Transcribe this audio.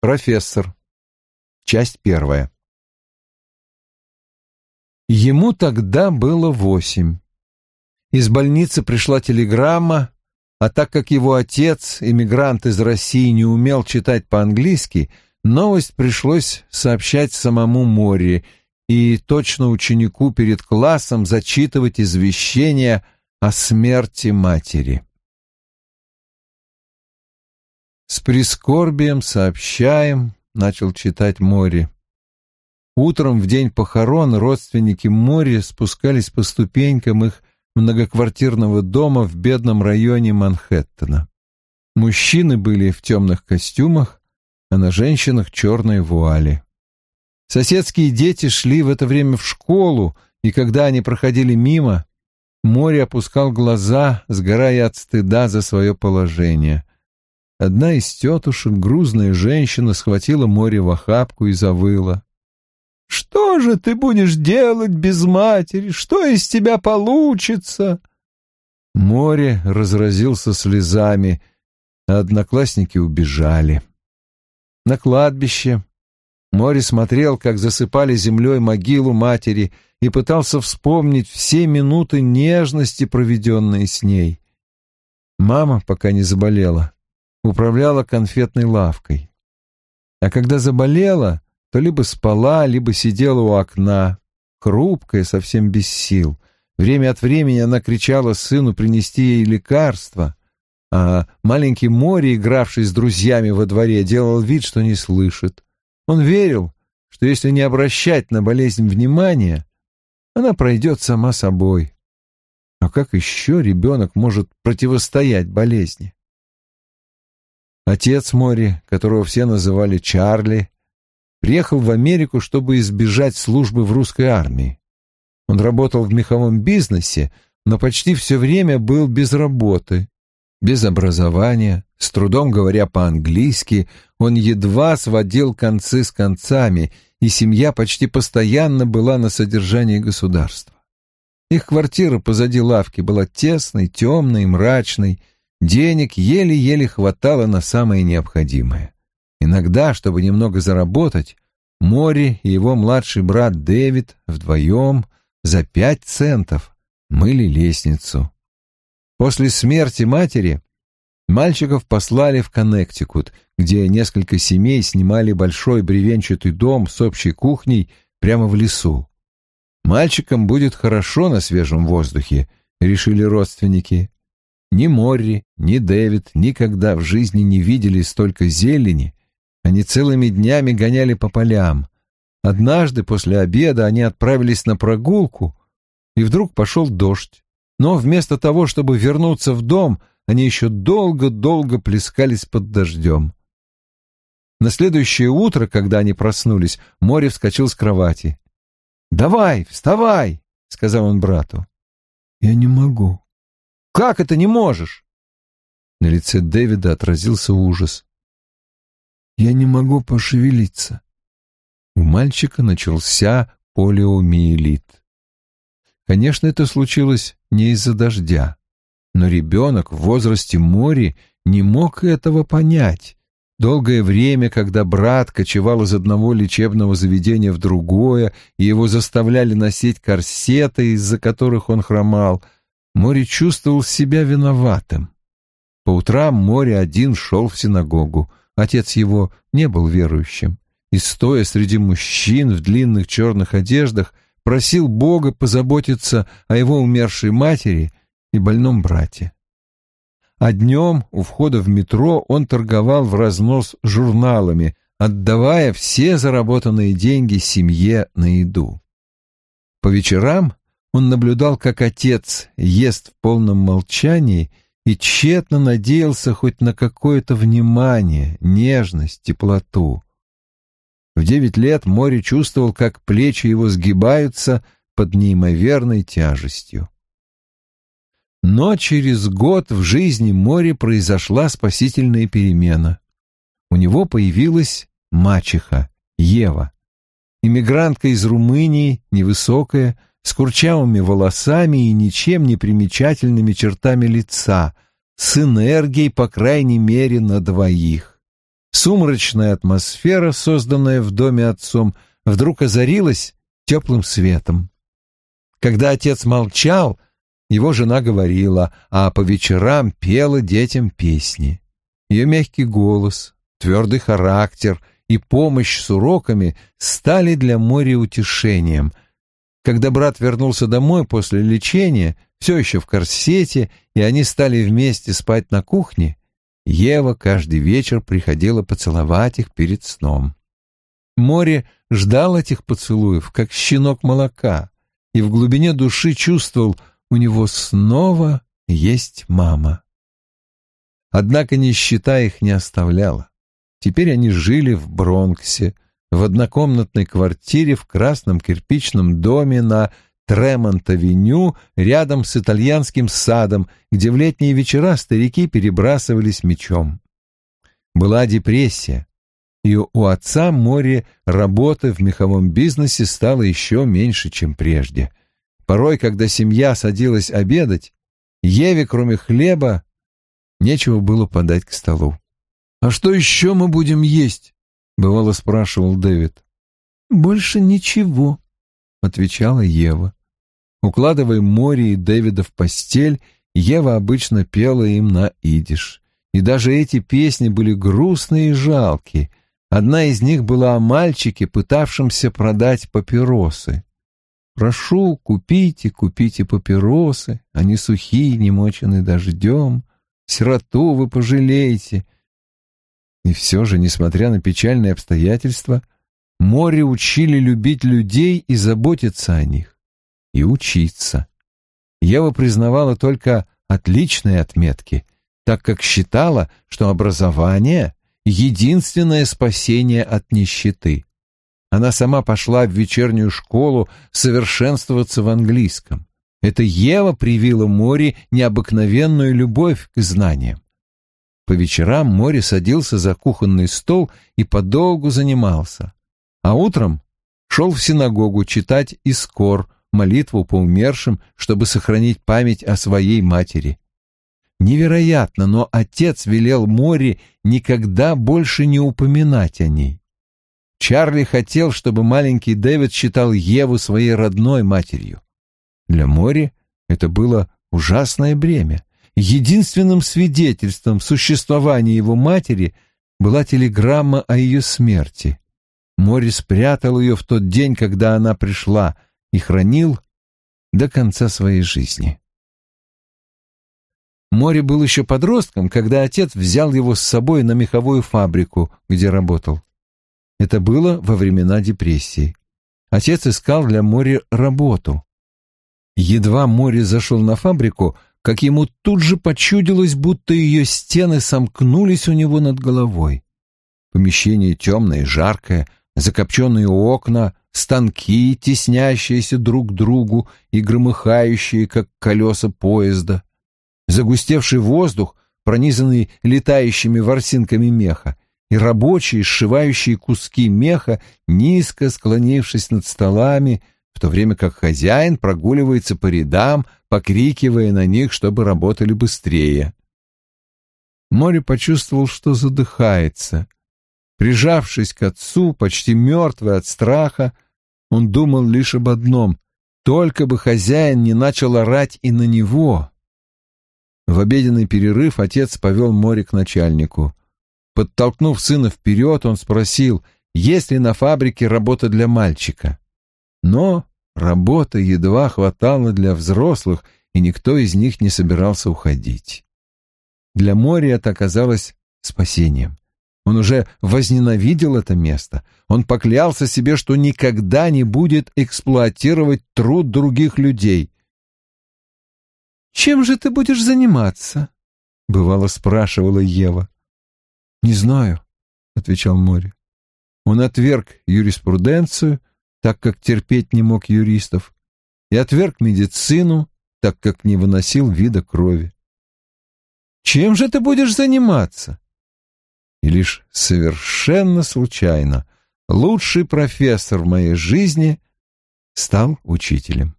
Профессор. Часть первая. Ему тогда было восемь. Из больницы пришла телеграмма, а так как его отец, эмигрант из России, не умел читать по-английски, новость пришлось сообщать самому Мори и точно ученику перед классом зачитывать извещение о смерти матери. «С прискорбием сообщаем», — начал читать Мори. Утром в день похорон родственники Мори спускались по ступенькам их многоквартирного дома в бедном районе Манхэттена. Мужчины были в темных костюмах, а на женщинах черные вуали. Соседские дети шли в это время в школу, и когда они проходили мимо, море опускал глаза, сгорая от стыда за свое положение. Одна из тетушек, грузная женщина, схватила море в охапку и завыла. «Что же ты будешь делать без матери? Что из тебя получится?» Море разразился слезами, а одноклассники убежали. На кладбище Мори смотрел, как засыпали землей могилу матери, и пытался вспомнить все минуты нежности, проведенные с ней. Мама, пока не заболела, управляла конфетной лавкой. А когда заболела, то либо спала, либо сидела у окна, хрупкая, совсем без сил. Время от времени она кричала сыну принести ей лекарства, а маленький Мори, игравший с друзьями во дворе, делал вид, что не слышит. Он верил, что если не обращать на болезнь внимания, она пройдет сама собой. А как еще ребенок может противостоять болезни? Отец Мори, которого все называли Чарли, приехал в Америку, чтобы избежать службы в русской армии. Он работал в меховом бизнесе, но почти все время был без работы без образования, с трудом говоря по-английски, он едва сводил концы с концами, и семья почти постоянно была на содержании государства. Их квартира позади лавки была тесной, темной, мрачной, денег еле-еле хватало на самое необходимое. Иногда, чтобы немного заработать, Мори и его младший брат Дэвид вдвоем за пять центов мыли лестницу. После смерти матери мальчиков послали в Коннектикут, где несколько семей снимали большой бревенчатый дом с общей кухней прямо в лесу. Мальчикам будет хорошо на свежем воздухе, решили родственники. Ни Морри, ни Дэвид никогда в жизни не видели столько зелени. Они целыми днями гоняли по полям. Однажды после обеда они отправились на прогулку, и вдруг пошел дождь. Но вместо того, чтобы вернуться в дом, они еще долго-долго плескались под дождем. На следующее утро, когда они проснулись, Море вскочил с кровати. «Давай, вставай!» — сказал он брату. «Я не могу». «Как это не можешь?» На лице Дэвида отразился ужас. «Я не могу пошевелиться». У мальчика начался полиомиелит. Конечно, это случилось не из-за дождя, но ребенок в возрасте Мори не мог этого понять. Долгое время, когда брат кочевал из одного лечебного заведения в другое, и его заставляли носить корсеты, из-за которых он хромал, Мори чувствовал себя виноватым. По утрам Мори один шел в синагогу. Отец его не был верующим. И, стоя среди мужчин в длинных черных одеждах, просил Бога позаботиться о его умершей матери и больном брате. А днем у входа в метро он торговал в разнос журналами, отдавая все заработанные деньги семье на еду. По вечерам он наблюдал, как отец ест в полном молчании и тщетно надеялся хоть на какое-то внимание, нежность, теплоту. В девять лет море чувствовал, как плечи его сгибаются под неимоверной тяжестью. Но через год в жизни море произошла спасительная перемена. У него появилась мачеха, Ева. Иммигрантка из Румынии, невысокая, с курчавыми волосами и ничем не примечательными чертами лица, с энергией, по крайней мере, на двоих. Сумрачная атмосфера, созданная в доме отцом, вдруг озарилась теплым светом. Когда отец молчал, его жена говорила, а по вечерам пела детям песни. Ее мягкий голос, твердый характер и помощь с уроками стали для Мори утешением. Когда брат вернулся домой после лечения, все еще в корсете, и они стали вместе спать на кухне, Ева каждый вечер приходила поцеловать их перед сном. Море ждал этих поцелуев, как щенок молока, и в глубине души чувствовал, у него снова есть мама. Однако нищета их не оставляла. Теперь они жили в Бронксе, в однокомнатной квартире в красном кирпичном доме на Тремонт-авеню рядом с итальянским садом, где в летние вечера старики перебрасывались мечом. Была депрессия, и у отца море работы в меховом бизнесе стало еще меньше, чем прежде. Порой, когда семья садилась обедать, Еве, кроме хлеба, нечего было подать к столу. «А что еще мы будем есть?» — бывало спрашивал Дэвид. «Больше ничего», — отвечала Ева. Укладывая Мори и Дэвида в постель, Ева обычно пела им на идиш. И даже эти песни были грустные и жалкие. Одна из них была о мальчике, пытавшемся продать папиросы. «Прошу, купите, купите папиросы, они сухие, не мочены дождем. Сироту вы пожалеете». И все же, несмотря на печальные обстоятельства, море учили любить людей и заботиться о них и учиться. Ева признавала только отличные отметки, так как считала, что образование — единственное спасение от нищеты. Она сама пошла в вечернюю школу совершенствоваться в английском. Это Ева привила Море необыкновенную любовь к знаниям. По вечерам Море садился за кухонный стол и подолгу занимался, а утром шел в синагогу читать Искор, молитву по умершим, чтобы сохранить память о своей матери. Невероятно, но отец велел Мори никогда больше не упоминать о ней. Чарли хотел, чтобы маленький Дэвид считал Еву своей родной матерью. Для Мори это было ужасное бремя. Единственным свидетельством существования его матери была телеграмма о ее смерти. Мори спрятал ее в тот день, когда она пришла — и хранил до конца своей жизни. Море был еще подростком, когда отец взял его с собой на меховую фабрику, где работал. Это было во времена депрессии. Отец искал для Мори работу. Едва Море зашел на фабрику, как ему тут же почудилось, будто ее стены сомкнулись у него над головой. Помещение темное и жаркое, закопченные окна, станки, теснящиеся друг к другу и громыхающие, как колеса поезда, загустевший воздух, пронизанный летающими ворсинками меха, и рабочие, сшивающие куски меха, низко склонившись над столами, в то время как хозяин прогуливается по рядам, покрикивая на них, чтобы работали быстрее. Море почувствовал, что задыхается. Прижавшись к отцу, почти мертвый от страха, он думал лишь об одном — только бы хозяин не начал орать и на него. В обеденный перерыв отец повел море к начальнику. Подтолкнув сына вперед, он спросил, есть ли на фабрике работа для мальчика. Но работы едва хватало для взрослых, и никто из них не собирался уходить. Для моря это оказалось спасением. Он уже возненавидел это место. Он поклялся себе, что никогда не будет эксплуатировать труд других людей. «Чем же ты будешь заниматься?» — бывало спрашивала Ева. «Не знаю», — отвечал Мори. Он отверг юриспруденцию, так как терпеть не мог юристов, и отверг медицину, так как не выносил вида крови. «Чем же ты будешь заниматься?» и лишь совершенно случайно лучший профессор в моей жизни стал учителем.